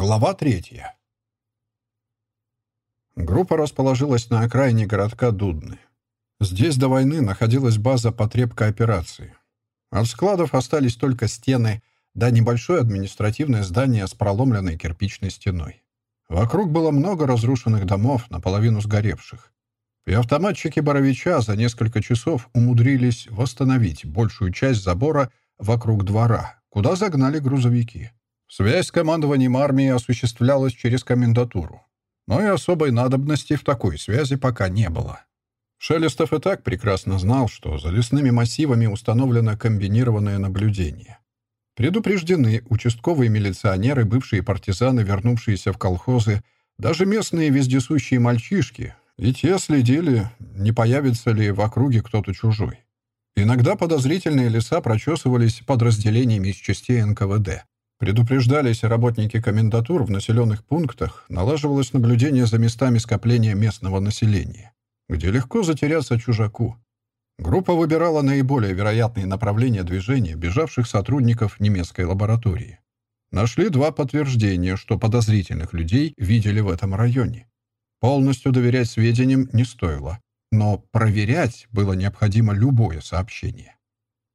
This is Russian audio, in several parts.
Глава третья. Группа расположилась на окраине городка Дудны. Здесь до войны находилась база потребка операции. От складов остались только стены, да небольшое административное здание с проломленной кирпичной стеной. Вокруг было много разрушенных домов, наполовину сгоревших. И автоматчики Боровича за несколько часов умудрились восстановить большую часть забора вокруг двора, куда загнали грузовики. Связь с командованием армии осуществлялась через комендатуру. Но и особой надобности в такой связи пока не было. Шелестов и так прекрасно знал, что за лесными массивами установлено комбинированное наблюдение. Предупреждены участковые милиционеры, бывшие партизаны, вернувшиеся в колхозы, даже местные вездесущие мальчишки, и те следили, не появится ли в округе кто-то чужой. Иногда подозрительные леса прочесывались подразделениями из частей НКВД. Предупреждались работники комендатур в населенных пунктах, налаживалось наблюдение за местами скопления местного населения, где легко затеряться чужаку. Группа выбирала наиболее вероятные направления движения бежавших сотрудников немецкой лаборатории. Нашли два подтверждения, что подозрительных людей видели в этом районе. Полностью доверять сведениям не стоило, но проверять было необходимо любое сообщение.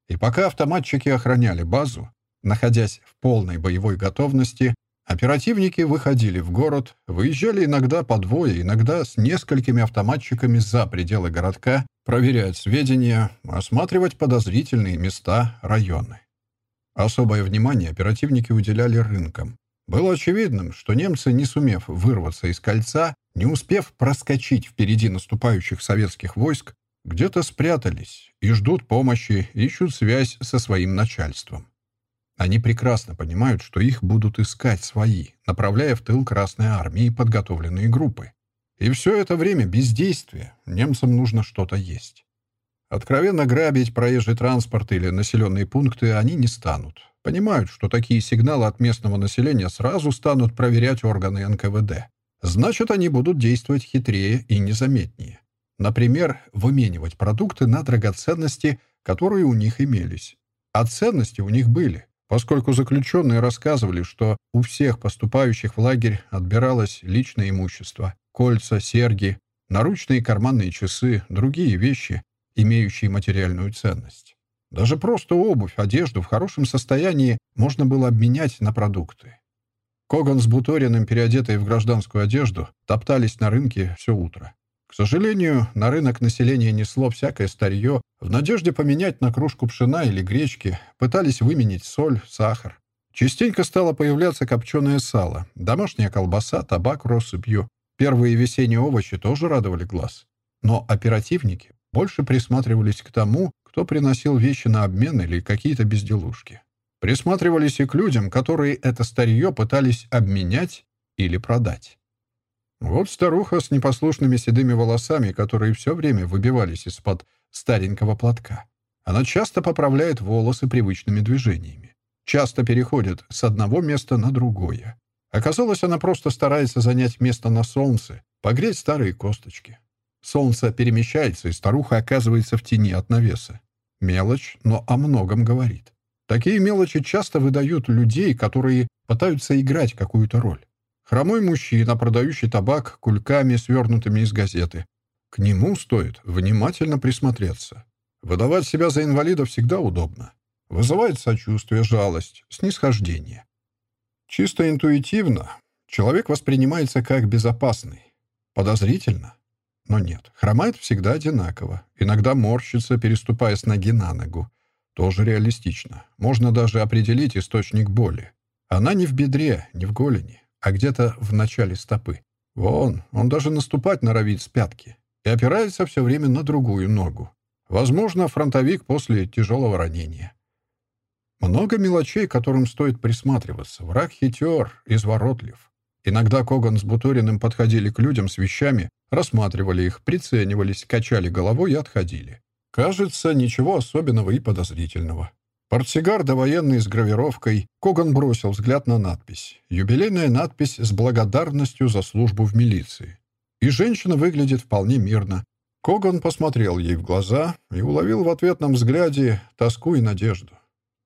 И пока автоматчики охраняли базу, Находясь в полной боевой готовности, оперативники выходили в город, выезжали иногда по двое, иногда с несколькими автоматчиками за пределы городка, проверять сведения, осматривать подозрительные места, районы. Особое внимание оперативники уделяли рынкам. Было очевидным, что немцы, не сумев вырваться из кольца, не успев проскочить впереди наступающих советских войск, где-то спрятались и ждут помощи, ищут связь со своим начальством. Они прекрасно понимают, что их будут искать свои, направляя в тыл Красной Армии подготовленные группы. И все это время бездействия немцам нужно что-то есть. Откровенно грабить проезжий транспорт или населенные пункты они не станут. Понимают, что такие сигналы от местного населения сразу станут проверять органы НКВД. Значит, они будут действовать хитрее и незаметнее. Например, выменивать продукты на драгоценности, которые у них имелись. А ценности у них были поскольку заключенные рассказывали, что у всех поступающих в лагерь отбиралось личное имущество, кольца, серьги, наручные карманные часы, другие вещи, имеющие материальную ценность. Даже просто обувь, одежду в хорошем состоянии можно было обменять на продукты. Коган с Буториным, переодетые в гражданскую одежду, топтались на рынке все утро. К сожалению, на рынок население несло всякое старье, в надежде поменять на кружку пшена или гречки, пытались выменить соль, сахар. Частенько стало появляться копченое сало, домашняя колбаса, табак россыпью. Первые весенние овощи тоже радовали глаз. Но оперативники больше присматривались к тому, кто приносил вещи на обмен или какие-то безделушки. Присматривались и к людям, которые это старье пытались обменять или продать. Вот старуха с непослушными седыми волосами, которые все время выбивались из-под старенького платка. Она часто поправляет волосы привычными движениями. Часто переходит с одного места на другое. Оказалось, она просто старается занять место на солнце, погреть старые косточки. Солнце перемещается, и старуха оказывается в тени от навеса. Мелочь, но о многом говорит. Такие мелочи часто выдают людей, которые пытаются играть какую-то роль. Хромой мужчина, продающий табак кульками, свернутыми из газеты. К нему стоит внимательно присмотреться. Выдавать себя за инвалида всегда удобно. Вызывает сочувствие, жалость, снисхождение. Чисто интуитивно человек воспринимается как безопасный. Подозрительно. Но нет, хромает всегда одинаково. Иногда морщится, переступая с ноги на ногу. Тоже реалистично. Можно даже определить источник боли. Она не в бедре, не в голени а где-то в начале стопы. Вон, он даже наступать норовит с пятки и опирается все время на другую ногу. Возможно, фронтовик после тяжелого ранения. Много мелочей, которым стоит присматриваться. Враг хитер, изворотлив. Иногда Коган с Буториным подходили к людям с вещами, рассматривали их, приценивались, качали головой и отходили. Кажется, ничего особенного и подозрительного. Портсигар довоенный с гравировкой. Коган бросил взгляд на надпись. Юбилейная надпись с благодарностью за службу в милиции. И женщина выглядит вполне мирно. Коган посмотрел ей в глаза и уловил в ответном взгляде тоску и надежду.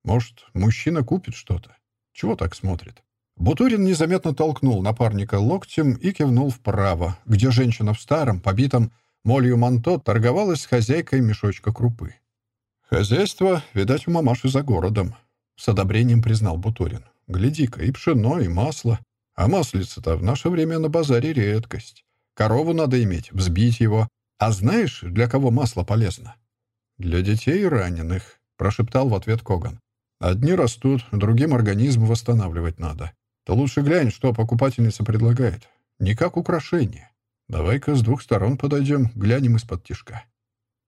Может, мужчина купит что-то? Чего так смотрит? Бутурин незаметно толкнул напарника локтем и кивнул вправо, где женщина в старом, побитом молью манто торговалась с хозяйкой мешочка крупы. «Хозяйство, видать, у мамаши за городом», — с одобрением признал Бутурин. «Гляди-ка, и пшено, и масло. А маслица-то в наше время на базаре редкость. Корову надо иметь, взбить его. А знаешь, для кого масло полезно?» «Для детей и раненых», — прошептал в ответ Коган. «Одни растут, другим организм восстанавливать надо. То лучше глянь, что покупательница предлагает. Не как украшение. Давай-ка с двух сторон подойдем, глянем из-под тишка».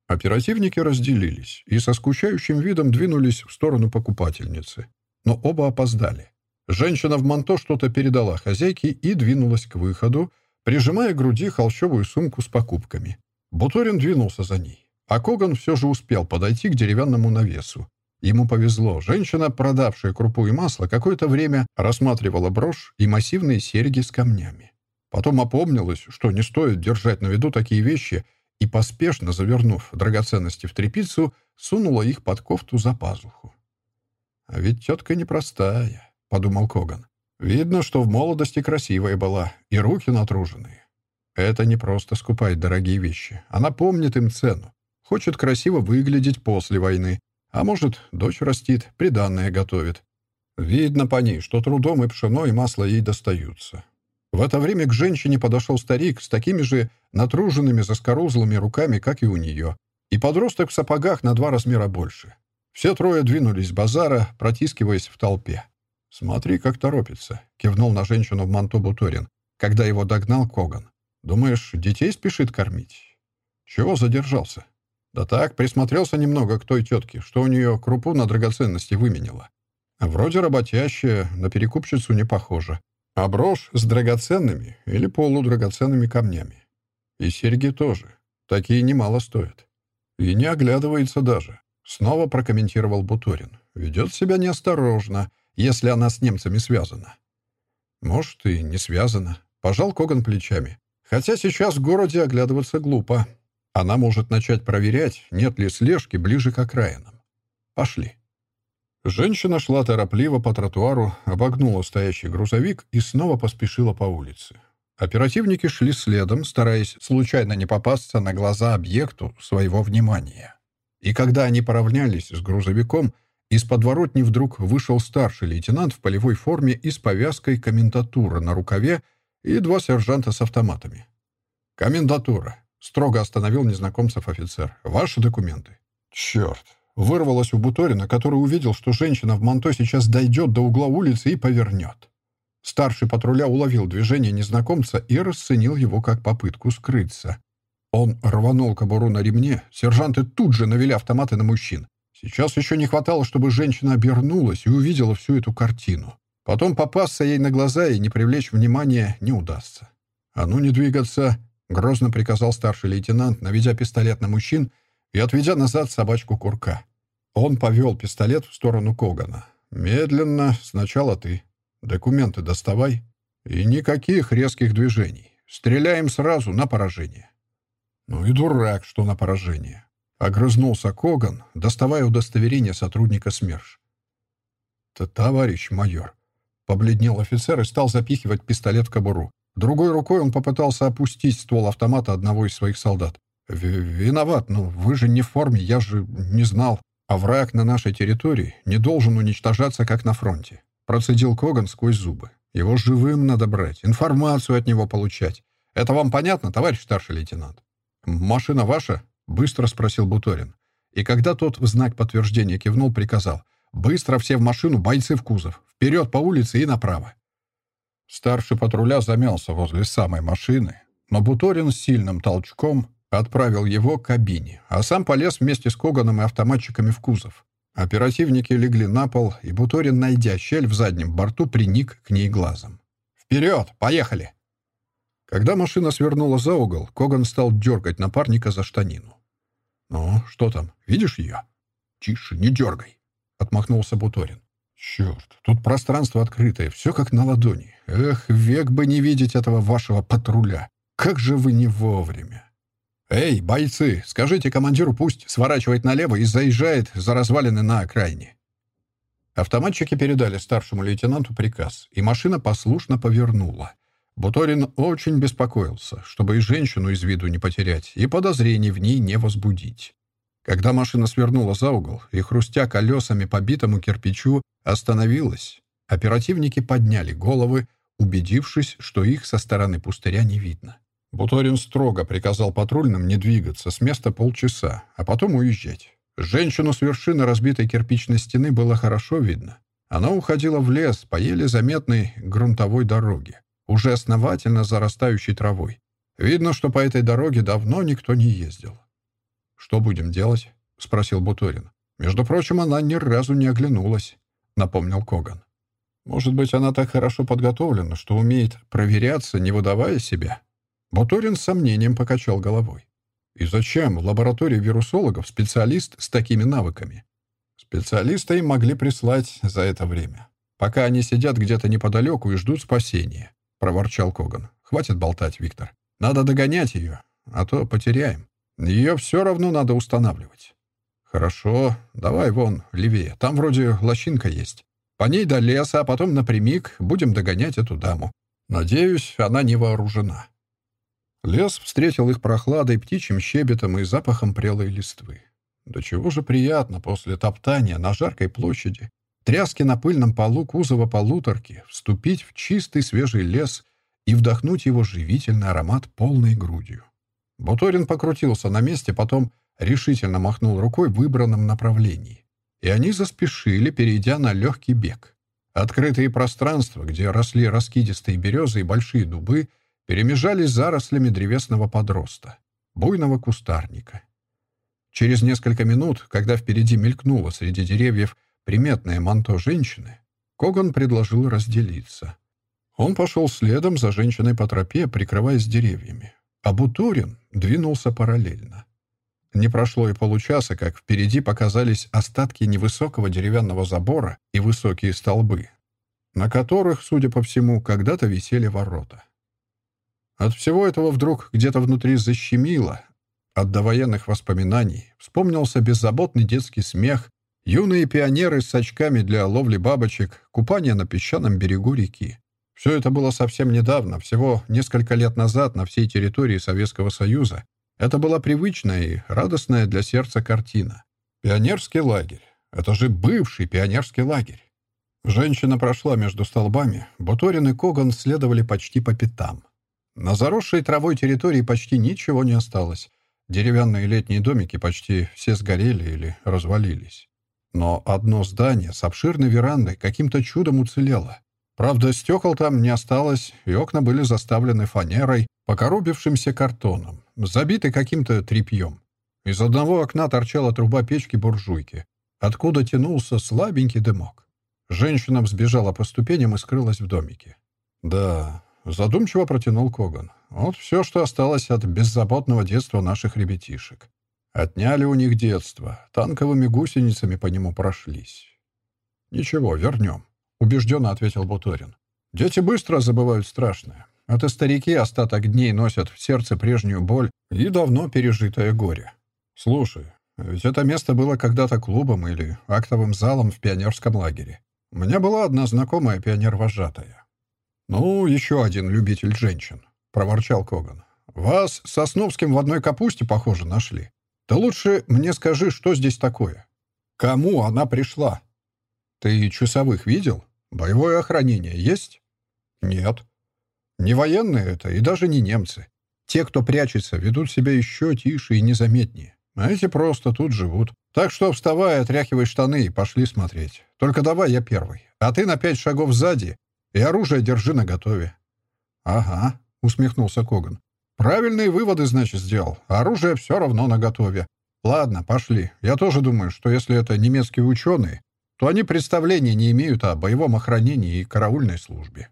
Оперативники разделились и со скучающим видом двинулись в сторону покупательницы. Но оба опоздали. Женщина в манто что-то передала хозяйке и двинулась к выходу, прижимая к груди холщовую сумку с покупками. Буторин двинулся за ней. А Коган все же успел подойти к деревянному навесу. Ему повезло. Женщина, продавшая крупу и масло, какое-то время рассматривала брошь и массивные серьги с камнями. Потом опомнилась, что не стоит держать на виду такие вещи, и, поспешно завернув драгоценности в тряпицу, сунула их под кофту за пазуху. «А ведь тетка непростая», — подумал Коган. «Видно, что в молодости красивая была, и руки натруженные. Это не просто скупает дорогие вещи. Она помнит им цену. Хочет красиво выглядеть после войны. А может, дочь растит, приданное готовит. Видно по ней, что трудом и пшено, и масло ей достаются. В это время к женщине подошел старик с такими же натруженными заскорузлыми руками, как и у нее, и подросток в сапогах на два размера больше. Все трое двинулись с базара, протискиваясь в толпе. «Смотри, как торопится», — кивнул на женщину в манто Буторин, когда его догнал Коган. «Думаешь, детей спешит кормить?» «Чего задержался?» «Да так, присмотрелся немного к той тетке, что у нее крупу на драгоценности выменила. Вроде работящая, на перекупщицу не похожа. А брошь с драгоценными или полудрагоценными камнями. И серьги тоже. Такие немало стоят. И не оглядывается даже. Снова прокомментировал Буторин. Ведет себя неосторожно, если она с немцами связана. Может, и не связана. Пожал Коган плечами. Хотя сейчас в городе оглядываться глупо. Она может начать проверять, нет ли слежки ближе к окраинам. Пошли. Женщина шла торопливо по тротуару, обогнула стоящий грузовик и снова поспешила по улице. Оперативники шли следом, стараясь случайно не попасться на глаза объекту своего внимания. И когда они поравнялись с грузовиком, из подворотни вдруг вышел старший лейтенант в полевой форме и с повязкой комендатура на рукаве и два сержанта с автоматами. «Комендатура», — строго остановил незнакомцев офицер. «Ваши документы». «Черт, Вырвалось у Буторина, который увидел, что женщина в манто сейчас дойдет до угла улицы и повернет. Старший патруля уловил движение незнакомца и расценил его как попытку скрыться. Он рванул кобуру на ремне, сержанты тут же навели автоматы на мужчин. Сейчас еще не хватало, чтобы женщина обернулась и увидела всю эту картину. Потом попасться ей на глаза и не привлечь внимания не удастся. «А ну не двигаться!» — грозно приказал старший лейтенант, наведя пистолет на мужчин и отведя назад собачку курка. Он повел пистолет в сторону Когана. «Медленно. Сначала ты. Документы доставай. И никаких резких движений. Стреляем сразу на поражение». «Ну и дурак, что на поражение». Огрызнулся Коган, доставая удостоверение сотрудника СМЕРШ. «Товарищ майор», — побледнел офицер и стал запихивать пистолет в кобуру. Другой рукой он попытался опустить ствол автомата одного из своих солдат. «Виноват, но вы же не в форме, я же не знал». А враг на нашей территории не должен уничтожаться, как на фронте. Процедил Коган сквозь зубы. Его живым надо брать, информацию от него получать. Это вам понятно, товарищ старший лейтенант? «Машина ваша?» — быстро спросил Буторин. И когда тот в знак подтверждения кивнул, приказал. «Быстро все в машину, бойцы в кузов. Вперед по улице и направо». Старший патруля замялся возле самой машины, но Буторин сильным толчком Отправил его к кабине, а сам полез вместе с Коганом и автоматчиками в кузов. Оперативники легли на пол, и Буторин, найдя щель в заднем борту, приник к ней глазом. «Вперед! Поехали!» Когда машина свернула за угол, Коган стал дергать напарника за штанину. «Ну, что там? Видишь ее?» «Тише, не дергай!» — отмахнулся Буторин. «Черт, тут пространство открытое, все как на ладони. Эх, век бы не видеть этого вашего патруля. Как же вы не вовремя!» «Эй, бойцы, скажите командиру, пусть сворачивает налево и заезжает за развалины на окраине». Автоматчики передали старшему лейтенанту приказ, и машина послушно повернула. Буторин очень беспокоился, чтобы и женщину из виду не потерять, и подозрений в ней не возбудить. Когда машина свернула за угол и, хрустя колесами по битому кирпичу, остановилась, оперативники подняли головы, убедившись, что их со стороны пустыря не видно. Буторин строго приказал патрульным не двигаться с места полчаса, а потом уезжать. Женщину с вершины разбитой кирпичной стены было хорошо видно. Она уходила в лес по еле заметной грунтовой дороге, уже основательно зарастающей травой. Видно, что по этой дороге давно никто не ездил. «Что будем делать?» — спросил Буторин. «Между прочим, она ни разу не оглянулась», — напомнил Коган. «Может быть, она так хорошо подготовлена, что умеет проверяться, не выдавая себя?» Буторин с сомнением покачал головой. И зачем в лаборатории вирусологов специалист с такими навыками? Специалиста им могли прислать за это время. Пока они сидят где-то неподалеку и ждут спасения, — проворчал Коган. Хватит болтать, Виктор. Надо догонять ее, а то потеряем. Ее все равно надо устанавливать. Хорошо, давай вон, левее. Там вроде лощинка есть. По ней до леса, а потом напрямик будем догонять эту даму. Надеюсь, она не вооружена. Лес встретил их прохладой, птичьим щебетом и запахом прелой листвы. До чего же приятно после топтания на жаркой площади, тряски на пыльном полу кузова полуторки, вступить в чистый свежий лес и вдохнуть его живительный аромат полной грудью. Буторин покрутился на месте, потом решительно махнул рукой в выбранном направлении. И они заспешили, перейдя на легкий бег. Открытые пространства, где росли раскидистые березы и большие дубы, перемежались зарослями древесного подроста, буйного кустарника. Через несколько минут, когда впереди мелькнуло среди деревьев приметное манто женщины, Коган предложил разделиться. Он пошел следом за женщиной по тропе, прикрываясь деревьями, а Бутурин двинулся параллельно. Не прошло и получаса, как впереди показались остатки невысокого деревянного забора и высокие столбы, на которых, судя по всему, когда-то висели ворота. От всего этого вдруг где-то внутри защемило. От довоенных воспоминаний вспомнился беззаботный детский смех, юные пионеры с очками для ловли бабочек, купание на песчаном берегу реки. Все это было совсем недавно, всего несколько лет назад на всей территории Советского Союза. Это была привычная и радостная для сердца картина. Пионерский лагерь. Это же бывший пионерский лагерь. Женщина прошла между столбами. Буторин и Коган следовали почти по пятам. На заросшей травой территории почти ничего не осталось. Деревянные летние домики почти все сгорели или развалились. Но одно здание с обширной верандой каким-то чудом уцелело. Правда, стекол там не осталось, и окна были заставлены фанерой, покоробившимся картоном, забиты каким-то тряпьем. Из одного окна торчала труба печки-буржуйки, откуда тянулся слабенький дымок. Женщина взбежала по ступеням и скрылась в домике. Да, Задумчиво протянул Коган. Вот все, что осталось от беззаботного детства наших ребятишек. Отняли у них детство, танковыми гусеницами по нему прошлись. «Ничего, вернем», — убежденно ответил Буторин. «Дети быстро забывают страшное. Это старики остаток дней носят в сердце прежнюю боль и давно пережитое горе. Слушай, ведь это место было когда-то клубом или актовым залом в пионерском лагере. У меня была одна знакомая пионер-вожатая. «Ну, еще один любитель женщин», — проворчал Коган. «Вас с Сосновским в одной капусте, похоже, нашли. Да лучше мне скажи, что здесь такое? Кому она пришла? Ты часовых видел? Боевое охранение есть? Нет. Не военные это и даже не немцы. Те, кто прячется, ведут себя еще тише и незаметнее. А эти просто тут живут. Так что вставай, отряхивай штаны и пошли смотреть. Только давай я первый. А ты на пять шагов сзади и оружие держи наготове». «Ага», — усмехнулся Коган. «Правильные выводы, значит, сделал. Оружие все равно наготове. Ладно, пошли. Я тоже думаю, что если это немецкие ученые, то они представления не имеют о боевом охранении и караульной службе».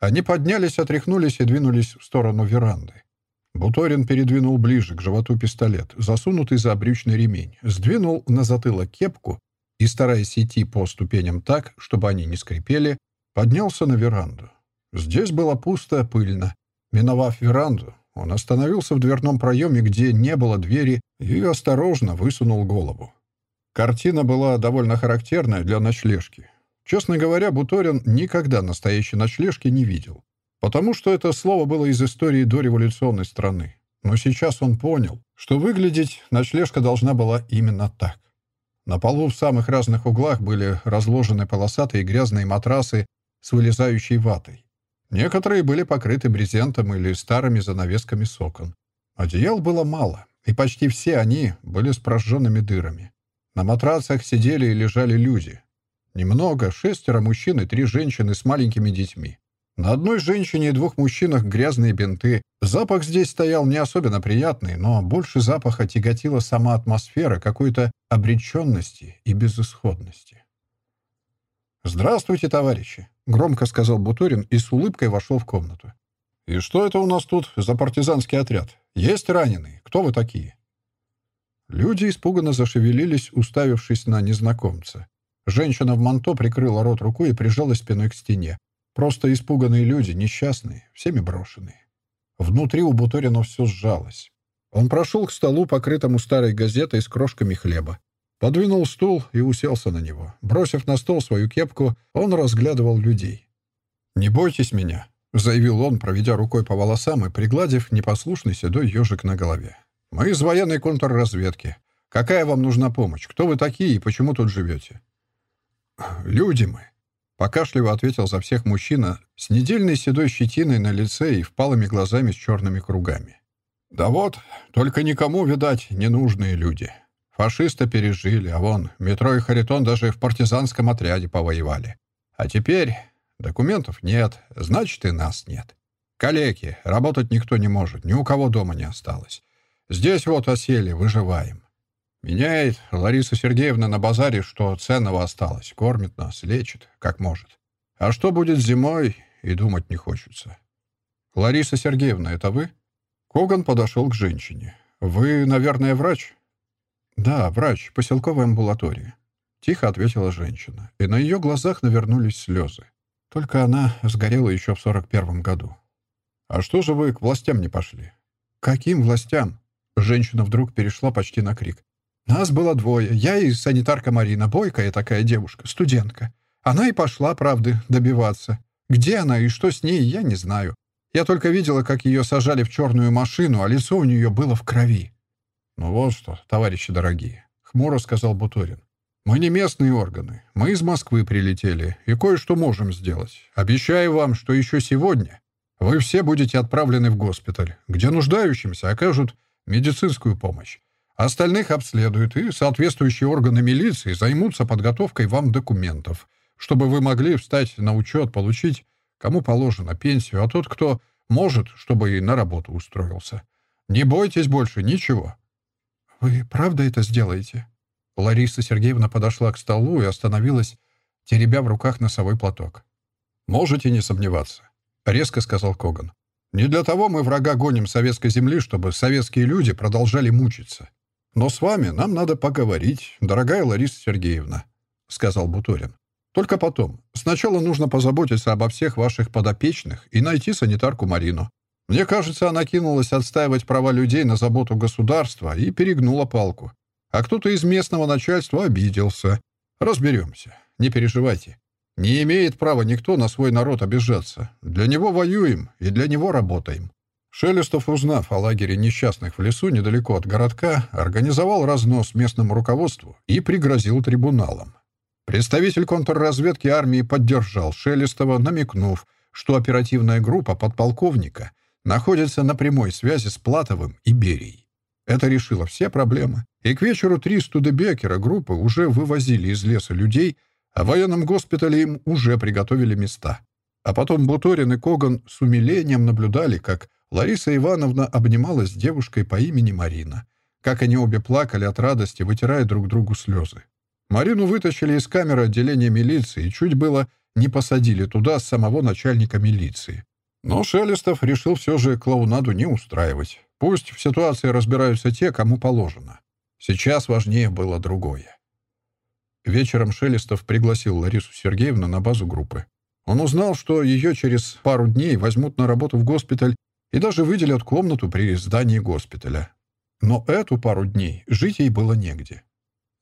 Они поднялись, отряхнулись и двинулись в сторону веранды. Буторин передвинул ближе к животу пистолет, засунутый за брючный ремень, сдвинул на затылок кепку и, стараясь идти по ступеням так, чтобы они не скрипели, Поднялся на веранду. Здесь было пусто, пыльно. Миновав веранду, он остановился в дверном проеме, где не было двери, и осторожно высунул голову. Картина была довольно характерная для ночлежки. Честно говоря, Буторин никогда настоящей ночлежки не видел. Потому что это слово было из истории дореволюционной страны. Но сейчас он понял, что выглядеть ночлежка должна была именно так. На полу в самых разных углах были разложены полосатые грязные матрасы с вылезающей ватой. Некоторые были покрыты брезентом или старыми занавесками с окон. Одеял было мало, и почти все они были с прожженными дырами. На матрацах сидели и лежали люди. Немного, шестеро мужчин и три женщины с маленькими детьми. На одной женщине и двух мужчинах грязные бинты. Запах здесь стоял не особенно приятный, но больше запаха тяготила сама атмосфера какой-то обреченности и безысходности. «Здравствуйте, товарищи!» — громко сказал Буторин и с улыбкой вошел в комнату. «И что это у нас тут за партизанский отряд? Есть раненые? Кто вы такие?» Люди испуганно зашевелились, уставившись на незнакомца. Женщина в манто прикрыла рот рукой и прижалась спиной к стене. Просто испуганные люди, несчастные, всеми брошенные. Внутри у Буторина все сжалось. Он прошел к столу, покрытому старой газетой с крошками хлеба. Подвинул стул и уселся на него. Бросив на стол свою кепку, он разглядывал людей. «Не бойтесь меня», — заявил он, проведя рукой по волосам и пригладив непослушный седой ежик на голове. «Мы из военной контрразведки. Какая вам нужна помощь? Кто вы такие и почему тут живете?» «Люди мы», Покашливо ответил за всех мужчина с недельной седой щетиной на лице и впалыми глазами с черными кругами. «Да вот, только никому, видать, ненужные люди. Фашисты пережили, а вон, метро и Харитон даже в партизанском отряде повоевали. А теперь документов нет, значит, и нас нет. Калеки, работать никто не может, ни у кого дома не осталось. Здесь вот осели, выживаем. Меняет Лариса Сергеевна на базаре, что ценного осталось. Кормит нас, лечит, как может. А что будет зимой, и думать не хочется. Лариса Сергеевна, это вы? Коган подошел к женщине. Вы, наверное, врач? Да, врач, поселковой амбулатории. Тихо ответила женщина, и на ее глазах навернулись слезы. Только она сгорела еще в сорок первом году. «А что же вы к властям не пошли?» «Каким властям?» Женщина вдруг перешла почти на крик. Нас было двое. Я и санитарка Марина, бойкая такая девушка, студентка. Она и пошла, правды, добиваться. Где она и что с ней, я не знаю. Я только видела, как ее сажали в черную машину, а лицо у нее было в крови. «Ну вот что, товарищи дорогие», — хмуро сказал Бутурин. «Мы не местные органы. Мы из Москвы прилетели и кое-что можем сделать. Обещаю вам, что еще сегодня вы все будете отправлены в госпиталь, где нуждающимся окажут медицинскую помощь. Остальных обследуют, и соответствующие органы милиции займутся подготовкой вам документов, чтобы вы могли встать на учет, получить, кому положено, пенсию, а тот, кто может, чтобы и на работу устроился. Не бойтесь больше ничего. «Вы правда это сделаете?» Лариса Сергеевна подошла к столу и остановилась, теребя в руках носовой платок. «Можете не сомневаться», — резко сказал Коган. «Не для того мы врага гоним советской земли, чтобы советские люди продолжали мучиться. «Но с вами нам надо поговорить, дорогая Лариса Сергеевна», — сказал Буторин. «Только потом. Сначала нужно позаботиться обо всех ваших подопечных и найти санитарку Марину. Мне кажется, она кинулась отстаивать права людей на заботу государства и перегнула палку. А кто-то из местного начальства обиделся. Разберемся. Не переживайте. Не имеет права никто на свой народ обижаться. Для него воюем и для него работаем. Шелестов, узнав о лагере несчастных в лесу недалеко от городка, организовал разнос местному руководству и пригрозил трибуналом. Представитель контрразведки армии поддержал Шелестова, намекнув, что оперативная группа подполковника находится на прямой связи с Платовым и Берией. Это решило все проблемы, и к вечеру три студебекера группы уже вывозили из леса людей, а в военном госпитале им уже приготовили места. А потом Буторин и Коган с умилением наблюдали, как Лариса Ивановна обнималась с девушкой по имени Марина. Как они обе плакали от радости, вытирая друг другу слезы. Марину вытащили из камеры отделения милиции и чуть было не посадили туда самого начальника милиции. Но Шелестов решил все же клоунаду не устраивать. Пусть в ситуации разбираются те, кому положено. Сейчас важнее было другое. Вечером Шелестов пригласил Ларису Сергеевну на базу группы. Он узнал, что ее через пару дней возьмут на работу в госпиталь и даже выделят комнату при здании госпиталя. Но эту пару дней жить ей было негде.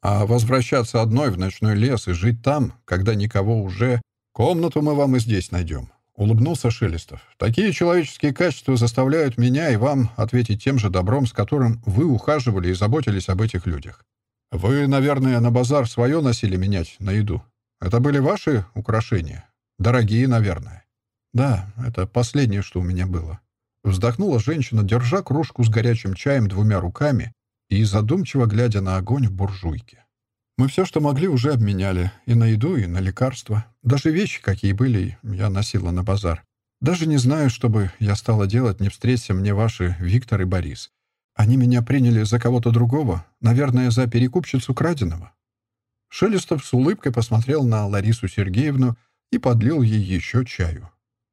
А возвращаться одной в ночной лес и жить там, когда никого уже... Комнату мы вам и здесь найдем. Улыбнулся Шелестов. «Такие человеческие качества заставляют меня и вам ответить тем же добром, с которым вы ухаживали и заботились об этих людях. Вы, наверное, на базар свое носили менять на еду. Это были ваши украшения? Дорогие, наверное». «Да, это последнее, что у меня было». Вздохнула женщина, держа кружку с горячим чаем двумя руками и задумчиво глядя на огонь в буржуйке. Мы все, что могли, уже обменяли. И на еду, и на лекарства. Даже вещи, какие были, я носила на базар. Даже не знаю, что бы я стала делать, не встреться мне ваши Виктор и Борис. Они меня приняли за кого-то другого, наверное, за перекупщицу краденого». Шелестов с улыбкой посмотрел на Ларису Сергеевну и подлил ей еще чаю.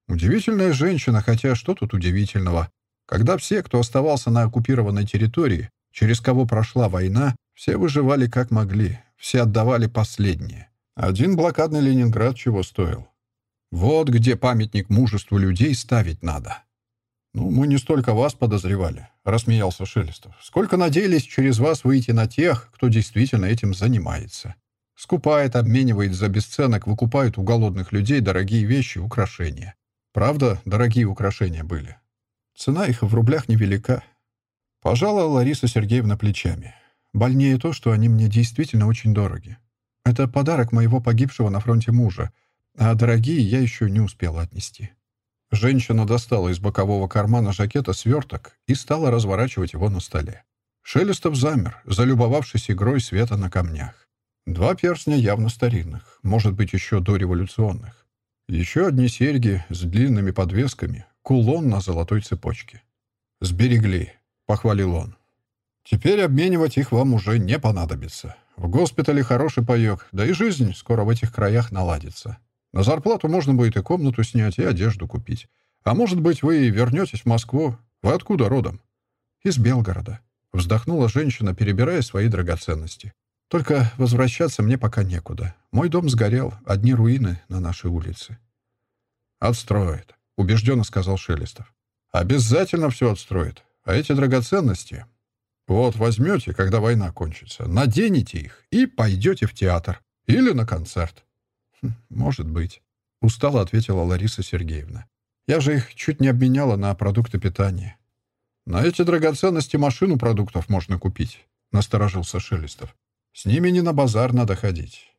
Удивительная женщина, хотя что тут удивительного? Когда все, кто оставался на оккупированной территории, через кого прошла война, все выживали как могли, все отдавали последнее. Один блокадный Ленинград чего стоил. Вот где памятник мужеству людей ставить надо. «Ну, мы не столько вас подозревали», — рассмеялся Шелестов. «Сколько надеялись через вас выйти на тех, кто действительно этим занимается. Скупает, обменивает за бесценок, выкупает у голодных людей дорогие вещи, украшения. Правда, дорогие украшения были. Цена их в рублях невелика». Пожала Лариса Сергеевна плечами. Больнее то, что они мне действительно очень дороги. Это подарок моего погибшего на фронте мужа, а дорогие я еще не успела отнести». Женщина достала из бокового кармана жакета сверток и стала разворачивать его на столе. Шелестов замер, залюбовавшись игрой света на камнях. Два перстня явно старинных, может быть, еще дореволюционных. Еще одни серьги с длинными подвесками, кулон на золотой цепочке. «Сберегли», — похвалил он. Теперь обменивать их вам уже не понадобится. В госпитале хороший паёк, да и жизнь скоро в этих краях наладится. На зарплату можно будет и комнату снять, и одежду купить. А может быть, вы вернетесь в Москву? Вы откуда родом? Из Белгорода. Вздохнула женщина, перебирая свои драгоценности. Только возвращаться мне пока некуда. Мой дом сгорел, одни руины на нашей улице. «Отстроит», — убежденно сказал Шелестов. «Обязательно все отстроит. А эти драгоценности...» Вот возьмете, когда война кончится, наденете их и пойдете в театр или на концерт. Хм, «Может быть», — устало ответила Лариса Сергеевна. «Я же их чуть не обменяла на продукты питания». «На эти драгоценности машину продуктов можно купить», — насторожился Шелестов. «С ними не на базар надо ходить».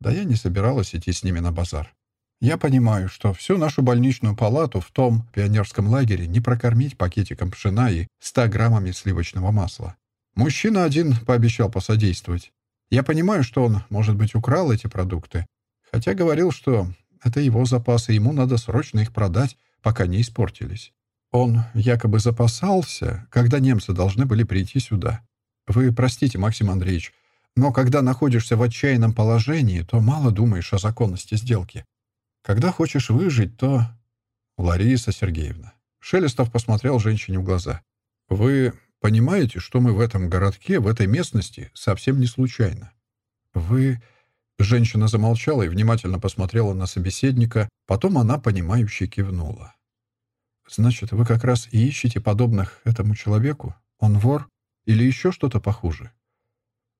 Да я не собиралась идти с ними на базар. Я понимаю, что всю нашу больничную палату в том пионерском лагере не прокормить пакетиком пшена и 100 граммами сливочного масла. Мужчина один пообещал посодействовать. Я понимаю, что он, может быть, украл эти продукты, хотя говорил, что это его запасы, ему надо срочно их продать, пока не испортились. Он якобы запасался, когда немцы должны были прийти сюда. Вы простите, Максим Андреевич, но когда находишься в отчаянном положении, то мало думаешь о законности сделки. Когда хочешь выжить, то... Лариса Сергеевна. Шелестов посмотрел женщине в глаза. Вы понимаете, что мы в этом городке, в этой местности совсем не случайно? Вы... Женщина замолчала и внимательно посмотрела на собеседника, потом она, понимающе кивнула. «Значит, вы как раз и ищете подобных этому человеку? Он вор? Или еще что-то похуже?»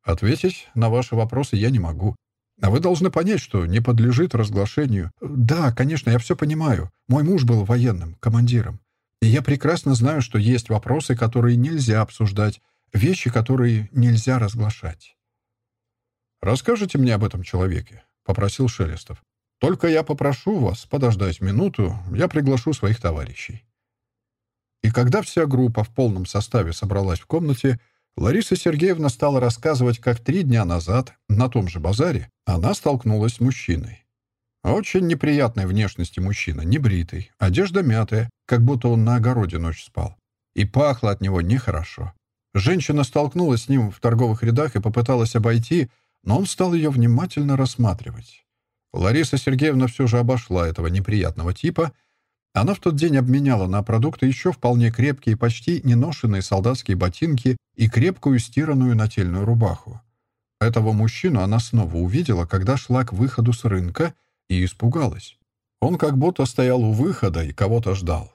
«Ответить на ваши вопросы я не могу. А вы должны понять, что не подлежит разглашению. Да, конечно, я все понимаю. Мой муж был военным, командиром. И я прекрасно знаю, что есть вопросы, которые нельзя обсуждать, вещи, которые нельзя разглашать. «Расскажите мне об этом человеке», — попросил Шелестов. «Только я попрошу вас подождать минуту, я приглашу своих товарищей». И когда вся группа в полном составе собралась в комнате, Лариса Сергеевна стала рассказывать, как три дня назад на том же базаре она столкнулась с мужчиной. Очень неприятной внешности мужчина, небритый, одежда мятая, как будто он на огороде ночь спал. И пахло от него нехорошо. Женщина столкнулась с ним в торговых рядах и попыталась обойти, но он стал ее внимательно рассматривать. Лариса Сергеевна все же обошла этого неприятного типа — она в тот день обменяла на продукты еще вполне крепкие, почти неношенные солдатские ботинки и крепкую стиранную нательную рубаху. Этого мужчину она снова увидела, когда шла к выходу с рынка, и испугалась. Он как будто стоял у выхода и кого-то ждал.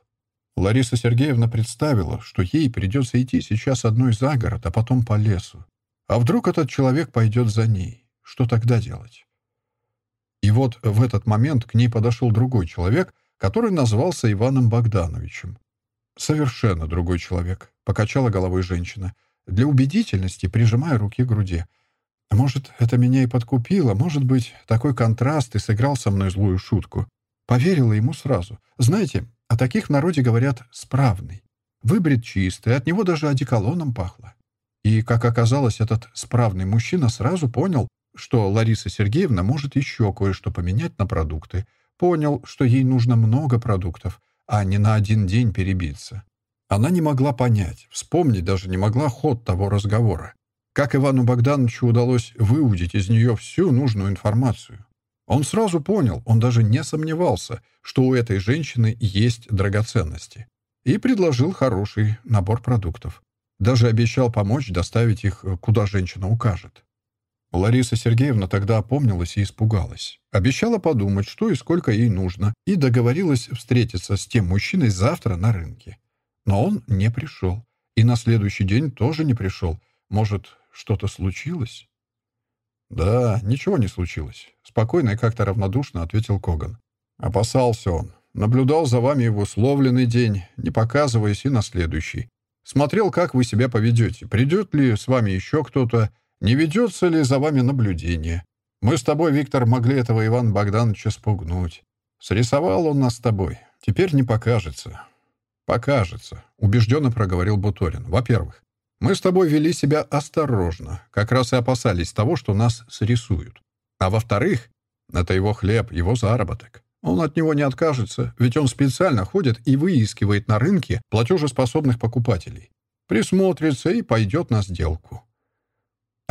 Лариса Сергеевна представила, что ей придется идти сейчас одной за город, а потом по лесу. А вдруг этот человек пойдет за ней? Что тогда делать? И вот в этот момент к ней подошел другой человек, который назвался Иваном Богдановичем. «Совершенно другой человек», — покачала головой женщина, для убедительности прижимая руки к груди. «Может, это меня и подкупило, может быть, такой контраст и сыграл со мной злую шутку. Поверила ему сразу. Знаете, о таких в народе говорят «справный». Выбрит чистый, от него даже одеколоном пахло. И, как оказалось, этот справный мужчина сразу понял, что Лариса Сергеевна может еще кое-что поменять на продукты. Понял, что ей нужно много продуктов, а не на один день перебиться. Она не могла понять, вспомнить даже не могла ход того разговора. Как Ивану Богдановичу удалось выудить из нее всю нужную информацию. Он сразу понял, он даже не сомневался, что у этой женщины есть драгоценности. И предложил хороший набор продуктов. Даже обещал помочь доставить их, куда женщина укажет. Лариса Сергеевна тогда опомнилась и испугалась. Обещала подумать, что и сколько ей нужно, и договорилась встретиться с тем мужчиной завтра на рынке. Но он не пришел. И на следующий день тоже не пришел. Может, что-то случилось? «Да, ничего не случилось», — спокойно и как-то равнодушно ответил Коган. «Опасался он. Наблюдал за вами его условленный день, не показываясь и на следующий. Смотрел, как вы себя поведете. Придет ли с вами еще кто-то, не ведется ли за вами наблюдение. Мы с тобой, Виктор, могли этого Ивана Богдановича спугнуть. Срисовал он нас с тобой. Теперь не покажется. Покажется, убежденно проговорил Буторин. Во-первых, мы с тобой вели себя осторожно, как раз и опасались того, что нас срисуют. А во-вторых, это его хлеб, его заработок. Он от него не откажется, ведь он специально ходит и выискивает на рынке платежеспособных покупателей. Присмотрится и пойдет на сделку.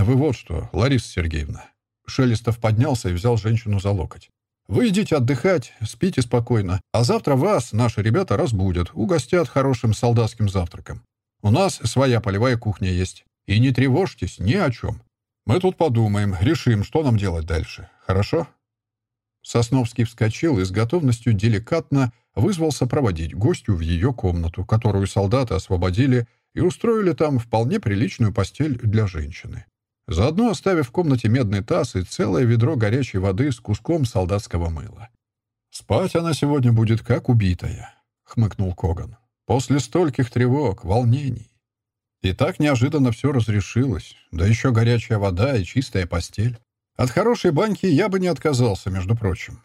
А «Вы вот что, Лариса Сергеевна». Шелестов поднялся и взял женщину за локоть. «Вы идите отдыхать, спите спокойно, а завтра вас наши ребята разбудят, угостят хорошим солдатским завтраком. У нас своя полевая кухня есть. И не тревожьтесь ни о чем. Мы тут подумаем, решим, что нам делать дальше. Хорошо?» Сосновский вскочил и с готовностью деликатно вызвался проводить гостю в ее комнату, которую солдаты освободили и устроили там вполне приличную постель для женщины заодно оставив в комнате медный таз и целое ведро горячей воды с куском солдатского мыла. «Спать она сегодня будет как убитая», — хмыкнул Коган. «После стольких тревог, волнений. И так неожиданно все разрешилось, да еще горячая вода и чистая постель. От хорошей баньки я бы не отказался, между прочим».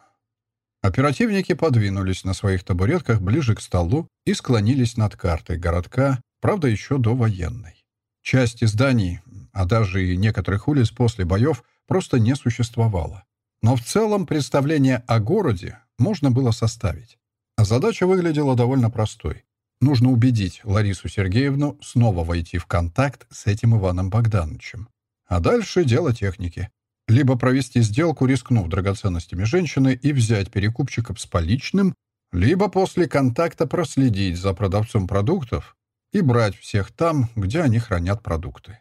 Оперативники подвинулись на своих табуретках ближе к столу и склонились над картой городка, правда, еще до военной. Части зданий, а даже и некоторых улиц после боев просто не существовало. Но в целом представление о городе можно было составить. Задача выглядела довольно простой. Нужно убедить Ларису Сергеевну снова войти в контакт с этим Иваном Богдановичем. А дальше дело техники. Либо провести сделку, рискнув драгоценностями женщины, и взять перекупщиков с поличным, либо после контакта проследить за продавцом продуктов и брать всех там, где они хранят продукты.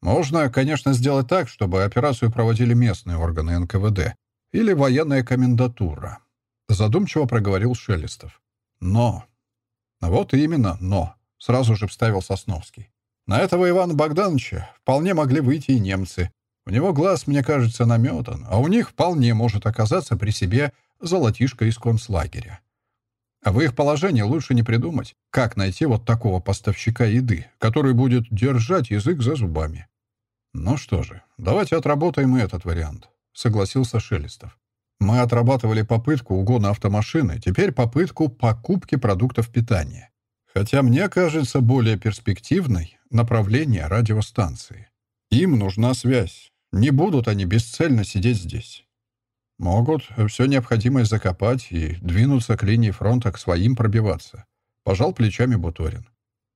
Можно, конечно, сделать так, чтобы операцию проводили местные органы НКВД или военная комендатура. Задумчиво проговорил Шелестов. Но... Вот именно «но», сразу же вставил Сосновский. На этого Ивана Богдановича вполне могли выйти и немцы. У него глаз, мне кажется, наметан, а у них вполне может оказаться при себе золотишко из концлагеря. А в их положении лучше не придумать, как найти вот такого поставщика еды, который будет держать язык за зубами. «Ну что же, давайте отработаем и этот вариант», — согласился Шелестов. «Мы отрабатывали попытку угона автомашины, теперь попытку покупки продуктов питания. Хотя мне кажется более перспективной направление радиостанции. Им нужна связь. Не будут они бесцельно сидеть здесь. Могут все необходимое закопать и двинуться к линии фронта к своим пробиваться. Пожал плечами Буторин.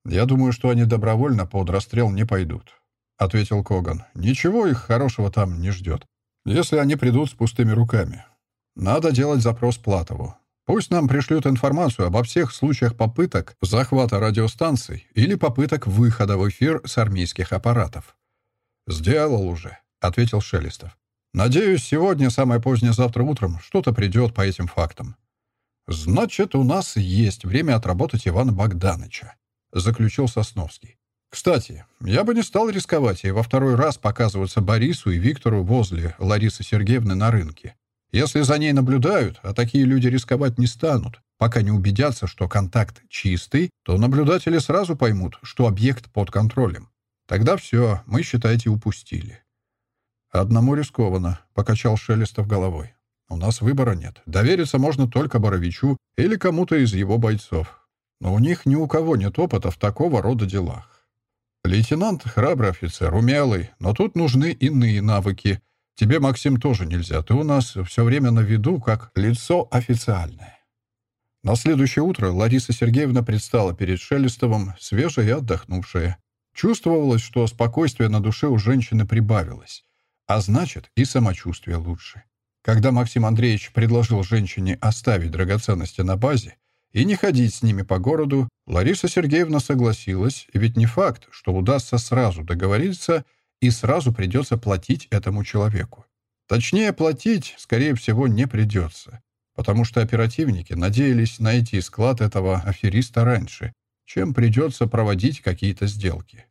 Я думаю, что они добровольно под расстрел не пойдут. — ответил Коган. «Ничего их хорошего там не ждет, если они придут с пустыми руками. Надо делать запрос Платову. Пусть нам пришлют информацию обо всех случаях попыток захвата радиостанций или попыток выхода в эфир с армейских аппаратов». «Сделал уже», — ответил Шелестов. «Надеюсь, сегодня, самое позднее завтра утром, что-то придет по этим фактам». «Значит, у нас есть время отработать Ивана Богданыча», — заключил Сосновский. Кстати, я бы не стал рисковать и во второй раз показываться Борису и Виктору возле Ларисы Сергеевны на рынке. Если за ней наблюдают, а такие люди рисковать не станут, пока не убедятся, что контакт чистый, то наблюдатели сразу поймут, что объект под контролем. Тогда все, мы, считайте, упустили. «Одному рискованно», — покачал Шелестов головой. «У нас выбора нет. Довериться можно только Боровичу или кому-то из его бойцов. Но у них ни у кого нет опыта в такого рода делах. Лейтенант — храбрый офицер, умелый, но тут нужны иные навыки. Тебе, Максим, тоже нельзя. Ты у нас все время на виду, как лицо официальное. На следующее утро Лариса Сергеевна предстала перед Шелестовым, свежая и отдохнувшая. Чувствовалось, что спокойствие на душе у женщины прибавилось, а значит, и самочувствие лучше. Когда Максим Андреевич предложил женщине оставить драгоценности на базе, и не ходить с ними по городу, Лариса Сергеевна согласилась, ведь не факт, что удастся сразу договориться и сразу придется платить этому человеку. Точнее, платить, скорее всего, не придется, потому что оперативники надеялись найти склад этого афериста раньше, чем придется проводить какие-то сделки.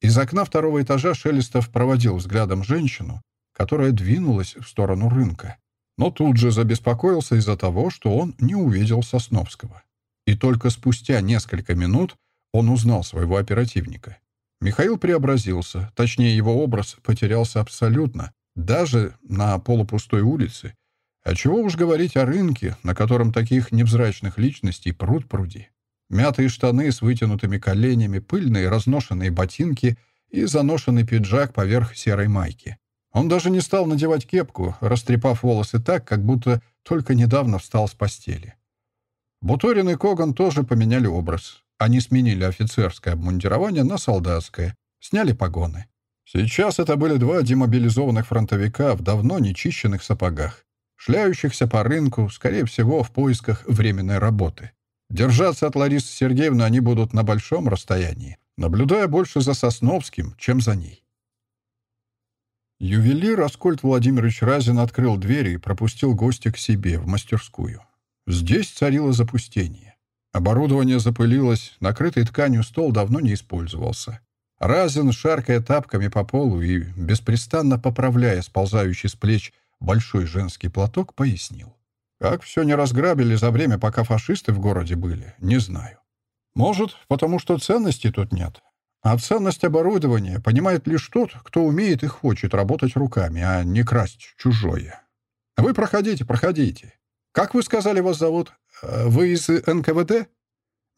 Из окна второго этажа Шелестов проводил взглядом женщину, которая двинулась в сторону рынка но тут же забеспокоился из-за того, что он не увидел Сосновского. И только спустя несколько минут он узнал своего оперативника. Михаил преобразился, точнее его образ потерялся абсолютно, даже на полупустой улице. А чего уж говорить о рынке, на котором таких невзрачных личностей пруд пруди. Мятые штаны с вытянутыми коленями, пыльные разношенные ботинки и заношенный пиджак поверх серой майки. Он даже не стал надевать кепку, растрепав волосы так, как будто только недавно встал с постели. Буторин и Коган тоже поменяли образ. Они сменили офицерское обмундирование на солдатское, сняли погоны. Сейчас это были два демобилизованных фронтовика в давно нечищенных сапогах, шляющихся по рынку, скорее всего, в поисках временной работы. Держаться от Ларисы Сергеевны они будут на большом расстоянии, наблюдая больше за Сосновским, чем за ней. Ювелир Аскольд Владимирович Разин открыл двери и пропустил гостя к себе, в мастерскую. Здесь царило запустение. Оборудование запылилось, накрытый тканью стол давно не использовался. Разин, шаркая тапками по полу и беспрестанно поправляя сползающий с плеч большой женский платок, пояснил. Как все не разграбили за время, пока фашисты в городе были, не знаю. Может, потому что ценностей тут нет, а ценность оборудования понимает лишь тот, кто умеет и хочет работать руками, а не красть чужое. Вы проходите, проходите. Как вы сказали, вас зовут? Э, вы из НКВД?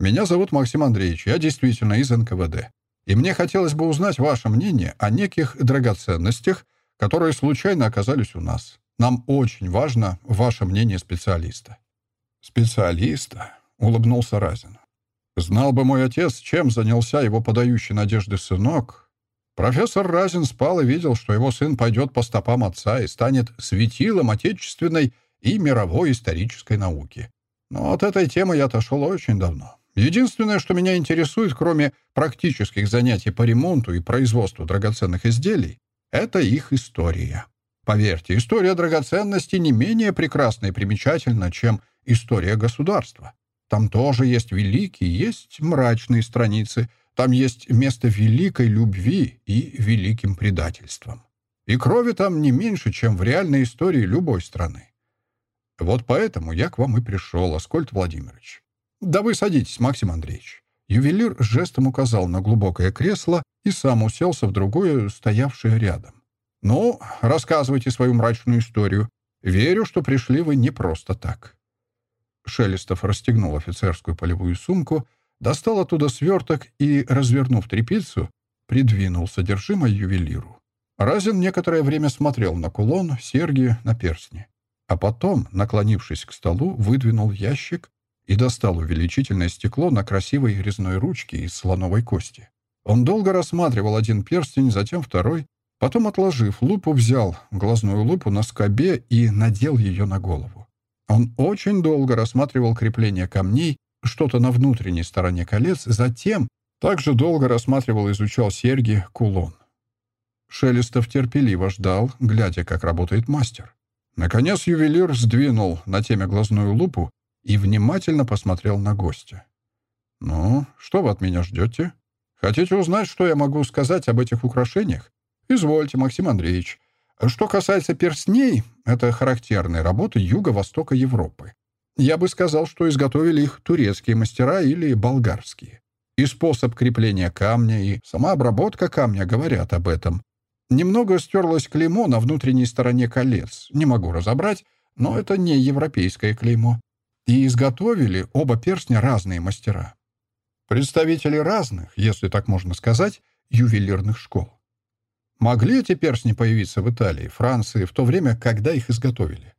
Меня зовут Максим Андреевич, я действительно из НКВД. И мне хотелось бы узнать ваше мнение о неких драгоценностях, которые случайно оказались у нас. Нам очень важно ваше мнение специалиста. Специалиста? Улыбнулся Разин. Знал бы мой отец, чем занялся его подающий надежды сынок. Профессор Разин спал и видел, что его сын пойдет по стопам отца и станет светилом отечественной и мировой исторической науки. Но от этой темы я отошел очень давно. Единственное, что меня интересует, кроме практических занятий по ремонту и производству драгоценных изделий, это их история. Поверьте, история драгоценностей не менее прекрасна и примечательна, чем история государства. Там тоже есть великие, есть мрачные страницы. Там есть место великой любви и великим предательством. И крови там не меньше, чем в реальной истории любой страны. Вот поэтому я к вам и пришел, Аскольд Владимирович. Да вы садитесь, Максим Андреевич. Ювелир жестом указал на глубокое кресло и сам уселся в другое, стоявшее рядом. «Ну, рассказывайте свою мрачную историю. Верю, что пришли вы не просто так». Шелестов расстегнул офицерскую полевую сумку, достал оттуда сверток и, развернув трепицу, придвинул содержимое ювелиру. Разин некоторое время смотрел на кулон, серьги, на перстни. А потом, наклонившись к столу, выдвинул ящик и достал увеличительное стекло на красивой резной ручке из слоновой кости. Он долго рассматривал один перстень, затем второй, потом, отложив лупу, взял глазную лупу на скобе и надел ее на голову. Он очень долго рассматривал крепление камней, что-то на внутренней стороне колец, затем также долго рассматривал и изучал серьги, кулон. Шелестов терпеливо ждал, глядя, как работает мастер. Наконец ювелир сдвинул на теме глазную лупу и внимательно посмотрел на гостя. «Ну, что вы от меня ждете?» Хотите узнать, что я могу сказать об этих украшениях? Извольте, Максим Андреевич. Что касается перстней, это характерные работы Юго-Востока Европы. Я бы сказал, что изготовили их турецкие мастера или болгарские. И способ крепления камня, и сама обработка камня говорят об этом. Немного стерлось клеймо на внутренней стороне колец. Не могу разобрать, но это не европейское клеймо. И изготовили оба перстня разные мастера. Представители разных, если так можно сказать, ювелирных школ. Могли эти перстни появиться в Италии, Франции, в то время, когда их изготовили?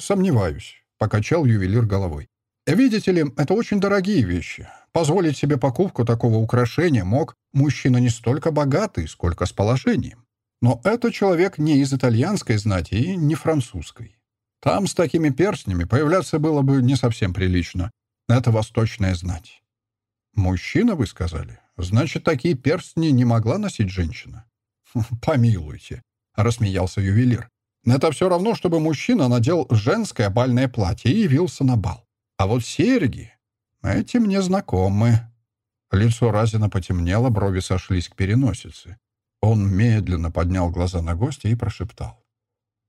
Сомневаюсь, покачал ювелир головой. Видите ли, это очень дорогие вещи. Позволить себе покупку такого украшения мог мужчина не столько богатый, сколько с положением. Но это человек не из итальянской знати и не французской. Там с такими перстнями появляться было бы не совсем прилично. Это восточная знать. «Мужчина, вы сказали? Значит, такие перстни не могла носить женщина?» «Помилуйте», — рассмеялся ювелир. «Это все равно, чтобы мужчина надел женское бальное платье и явился на бал. А вот серьги, эти мне знакомы». Лицо Разина потемнело, брови сошлись к переносице. Он медленно поднял глаза на гостя и прошептал.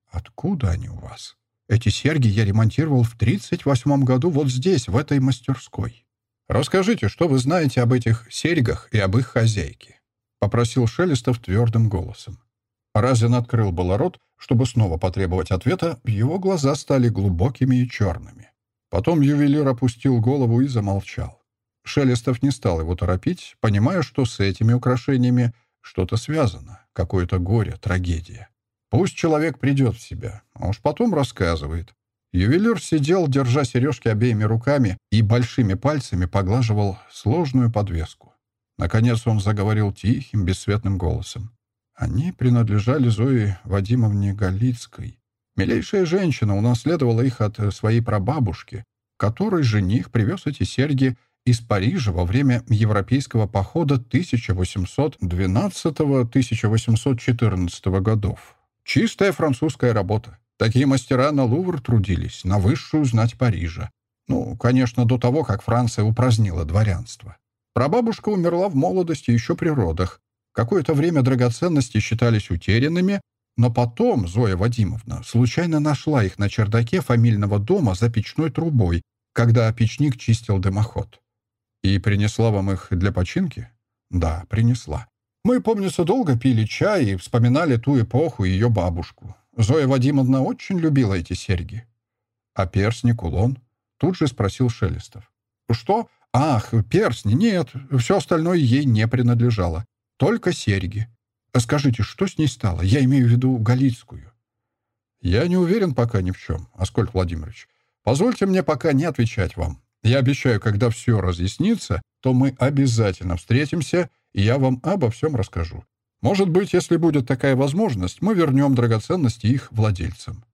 «Откуда они у вас? Эти серьги я ремонтировал в тридцать восьмом году вот здесь, в этой мастерской». «Расскажите, что вы знаете об этих серьгах и об их хозяйке?» — попросил Шелестов твердым голосом. Разин открыл было рот, чтобы снова потребовать ответа, его глаза стали глубокими и черными. Потом ювелир опустил голову и замолчал. Шелестов не стал его торопить, понимая, что с этими украшениями что-то связано, какое-то горе, трагедия. Пусть человек придет в себя, а уж потом рассказывает. Ювелир сидел, держа сережки обеими руками и большими пальцами поглаживал сложную подвеску. Наконец он заговорил тихим, бесцветным голосом. Они принадлежали Зое Вадимовне Галицкой. Милейшая женщина унаследовала их от своей прабабушки, которой жених привез эти серьги из Парижа во время европейского похода 1812-1814 годов. Чистая французская работа. Такие мастера на Лувр трудились, на высшую знать Парижа. Ну, конечно, до того, как Франция упразднила дворянство. Прабабушка умерла в молодости еще при родах. Какое-то время драгоценности считались утерянными, но потом Зоя Вадимовна случайно нашла их на чердаке фамильного дома за печной трубой, когда печник чистил дымоход. И принесла вам их для починки? Да, принесла. Мы, помнится, долго пили чай и вспоминали ту эпоху и ее бабушку. Зоя Вадимовна очень любила эти серьги. А перстни, кулон? Тут же спросил Шелестов. Что? Ах, перстни, нет, все остальное ей не принадлежало. Только серьги. Скажите, что с ней стало? Я имею в виду Галицкую. Я не уверен пока ни в чем, Аскольд Владимирович. Позвольте мне пока не отвечать вам. Я обещаю, когда все разъяснится, то мы обязательно встретимся, и я вам обо всем расскажу. Может быть, если будет такая возможность, мы вернем драгоценности их владельцам.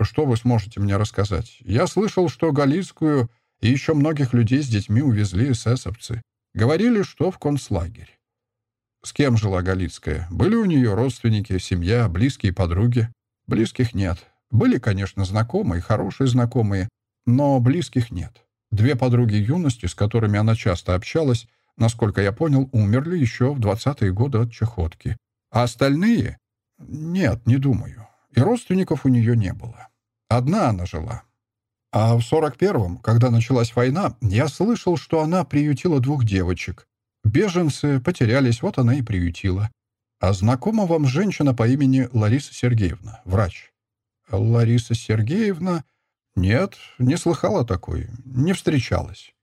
Что вы сможете мне рассказать? Я слышал, что Галицкую и еще многих людей с детьми увезли эсэсовцы. Говорили, что в концлагерь. С кем жила Галицкая? Были у нее родственники, семья, близкие подруги? Близких нет. Были, конечно, знакомые, хорошие знакомые, но близких нет. Две подруги юности, с которыми она часто общалась, насколько я понял, умерли еще в 20-е годы от чехотки. А остальные? Нет, не думаю. И родственников у нее не было. Одна она жила. А в 41-м, когда началась война, я слышал, что она приютила двух девочек. Беженцы потерялись, вот она и приютила. А знакома вам женщина по имени Лариса Сергеевна, врач? Лариса Сергеевна? Нет, не слыхала такой, не встречалась.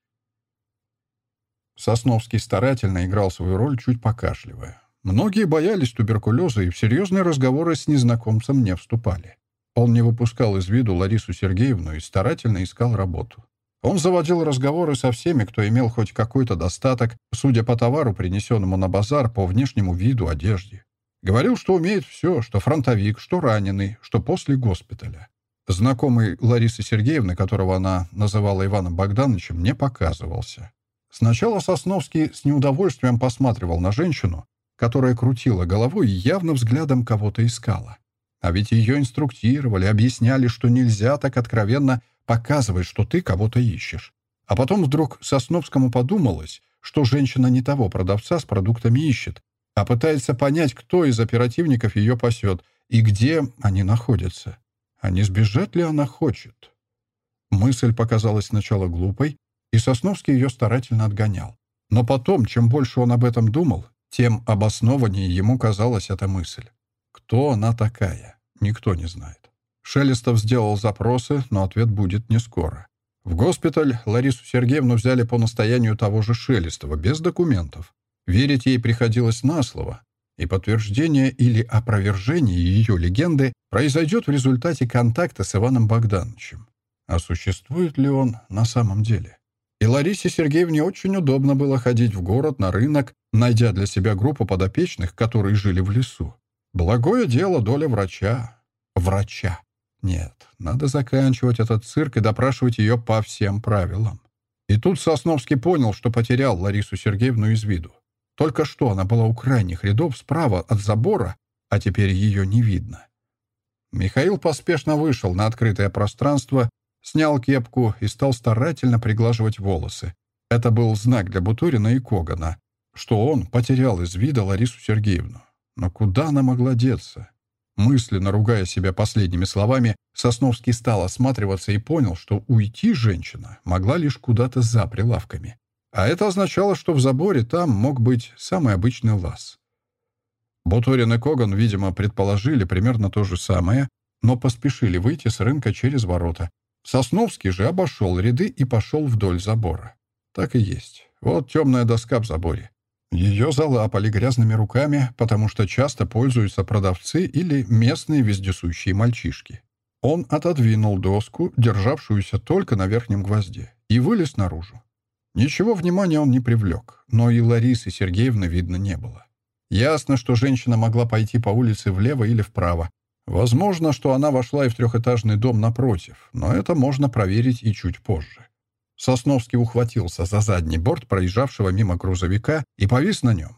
Сосновский старательно играл свою роль, чуть покашливая. Многие боялись туберкулеза и в серьезные разговоры с незнакомцем не вступали. Он не выпускал из виду Ларису Сергеевну и старательно искал работу. Он заводил разговоры со всеми, кто имел хоть какой-то достаток, судя по товару, принесенному на базар, по внешнему виду, одежде. Говорил, что умеет все, что фронтовик, что раненый, что после госпиталя. Знакомый Ларисы Сергеевны, которого она называла Иваном Богдановичем, не показывался. Сначала Сосновский с неудовольствием посматривал на женщину, которая крутила головой и явно взглядом кого-то искала. А ведь ее инструктировали, объясняли, что нельзя так откровенно показывать, что ты кого-то ищешь. А потом вдруг Сосновскому подумалось, что женщина не того продавца с продуктами ищет, а пытается понять, кто из оперативников ее пасет и где они находятся. А не сбежать ли она хочет? Мысль показалась сначала глупой, и Сосновский ее старательно отгонял. Но потом, чем больше он об этом думал, тем обоснованнее ему казалась эта мысль. Кто она такая? Никто не знает. Шелестов сделал запросы, но ответ будет не скоро. В госпиталь Ларису Сергеевну взяли по настоянию того же Шелестова, без документов. Верить ей приходилось на слово, и подтверждение или опровержение ее легенды произойдет в результате контакта с Иваном Богдановичем. А существует ли он на самом деле? И Ларисе Сергеевне очень удобно было ходить в город, на рынок, найдя для себя группу подопечных, которые жили в лесу. Благое дело доля врача. Врача. Нет, надо заканчивать этот цирк и допрашивать ее по всем правилам. И тут Сосновский понял, что потерял Ларису Сергеевну из виду. Только что она была у крайних рядов справа от забора, а теперь ее не видно. Михаил поспешно вышел на открытое пространство, снял кепку и стал старательно приглаживать волосы. Это был знак для Бутурина и Когана, что он потерял из вида Ларису Сергеевну. Но куда она могла деться? Мысленно ругая себя последними словами, Сосновский стал осматриваться и понял, что уйти женщина могла лишь куда-то за прилавками. А это означало, что в заборе там мог быть самый обычный лаз. Буторин и Коган, видимо, предположили примерно то же самое, но поспешили выйти с рынка через ворота. Сосновский же обошел ряды и пошел вдоль забора. Так и есть. Вот темная доска в заборе. Ее залапали грязными руками, потому что часто пользуются продавцы или местные вездесущие мальчишки. Он отодвинул доску, державшуюся только на верхнем гвозде, и вылез наружу. Ничего внимания он не привлек, но и Ларисы Сергеевны видно не было. Ясно, что женщина могла пойти по улице влево или вправо. Возможно, что она вошла и в трехэтажный дом напротив, но это можно проверить и чуть позже. Сосновский ухватился за задний борт проезжавшего мимо грузовика и повис на нем.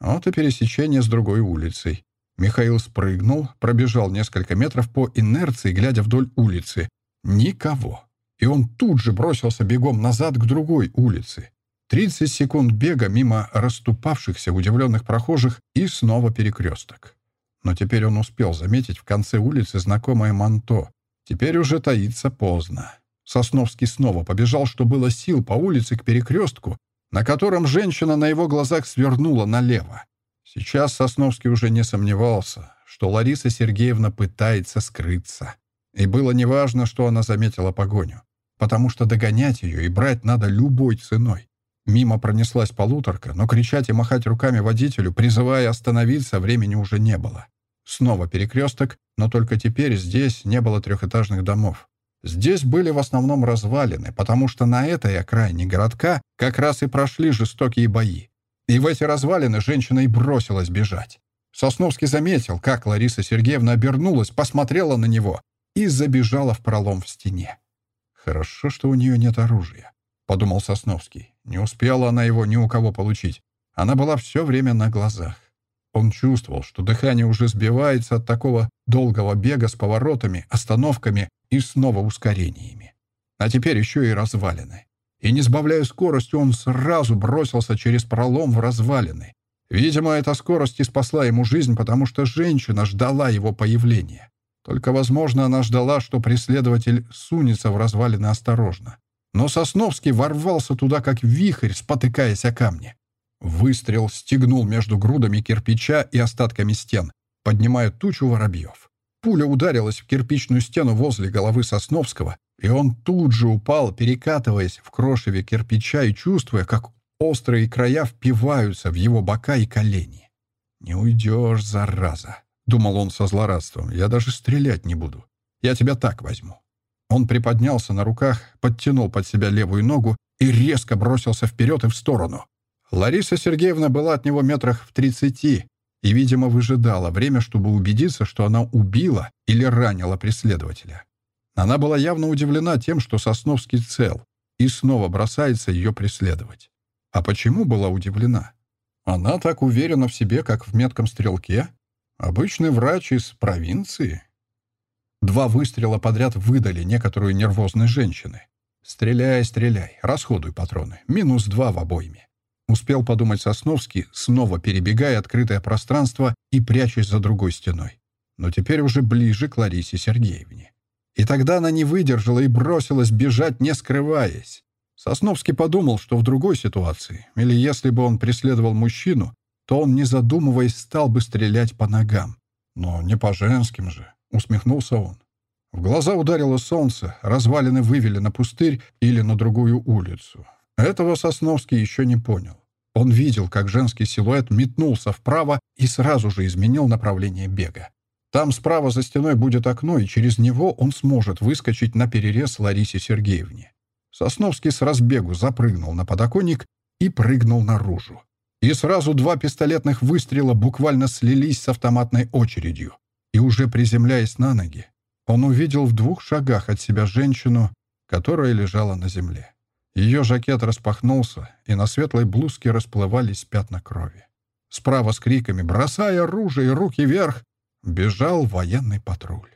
Вот и пересечение с другой улицей. Михаил спрыгнул, пробежал несколько метров по инерции, глядя вдоль улицы. Никого. И он тут же бросился бегом назад к другой улице. Тридцать секунд бега мимо расступавшихся удивленных прохожих и снова перекресток. Но теперь он успел заметить в конце улицы знакомое манто. Теперь уже таится поздно. Сосновский снова побежал, что было сил, по улице к перекрестку, на котором женщина на его глазах свернула налево. Сейчас Сосновский уже не сомневался, что Лариса Сергеевна пытается скрыться. И было неважно, что она заметила погоню, потому что догонять ее и брать надо любой ценой. Мимо пронеслась полуторка, но кричать и махать руками водителю, призывая остановиться, времени уже не было. Снова перекресток, но только теперь здесь не было трехэтажных домов. Здесь были в основном развалины, потому что на этой окраине городка как раз и прошли жестокие бои. И в эти развалины женщина и бросилась бежать. Сосновский заметил, как Лариса Сергеевна обернулась, посмотрела на него и забежала в пролом в стене. «Хорошо, что у нее нет оружия», — подумал Сосновский. Не успела она его ни у кого получить. Она была все время на глазах. Он чувствовал, что дыхание уже сбивается от такого долгого бега с поворотами, остановками и снова ускорениями. А теперь еще и развалины. И не сбавляя скорости, он сразу бросился через пролом в развалины. Видимо, эта скорость и спасла ему жизнь, потому что женщина ждала его появления. Только, возможно, она ждала, что преследователь сунется в развалины осторожно. Но Сосновский ворвался туда, как вихрь, спотыкаясь о камни. Выстрел стегнул между грудами кирпича и остатками стен, поднимая тучу воробьев. Пуля ударилась в кирпичную стену возле головы Сосновского, и он тут же упал, перекатываясь в крошеве кирпича и чувствуя, как острые края впиваются в его бока и колени. «Не уйдешь, зараза!» — думал он со злорадством. «Я даже стрелять не буду. Я тебя так возьму». Он приподнялся на руках, подтянул под себя левую ногу и резко бросился вперед и в сторону. Лариса Сергеевна была от него метрах в тридцати и, видимо, выжидала время, чтобы убедиться, что она убила или ранила преследователя. Она была явно удивлена тем, что Сосновский цел, и снова бросается ее преследовать. А почему была удивлена? Она так уверена в себе, как в метком стрелке? Обычный врач из провинции? Два выстрела подряд выдали некоторую нервозность женщины. «Стреляй, стреляй, расходуй патроны. Минус два в обойме». Успел подумать Сосновский, снова перебегая открытое пространство и прячась за другой стеной. Но теперь уже ближе к Ларисе Сергеевне. И тогда она не выдержала и бросилась бежать, не скрываясь. Сосновский подумал, что в другой ситуации, или если бы он преследовал мужчину, то он, не задумываясь, стал бы стрелять по ногам. Но не по женским же, усмехнулся он. В глаза ударило солнце, развалины вывели на пустырь или на другую улицу. Этого Сосновский еще не понял. Он видел, как женский силуэт метнулся вправо и сразу же изменил направление бега. Там справа за стеной будет окно, и через него он сможет выскочить на перерез Ларисе Сергеевне. Сосновский с разбегу запрыгнул на подоконник и прыгнул наружу. И сразу два пистолетных выстрела буквально слились с автоматной очередью. И уже приземляясь на ноги, он увидел в двух шагах от себя женщину, которая лежала на земле. Ее жакет распахнулся, и на светлой блузке расплывались пятна крови. Справа с криками «Бросай оружие! Руки вверх!» бежал военный патруль.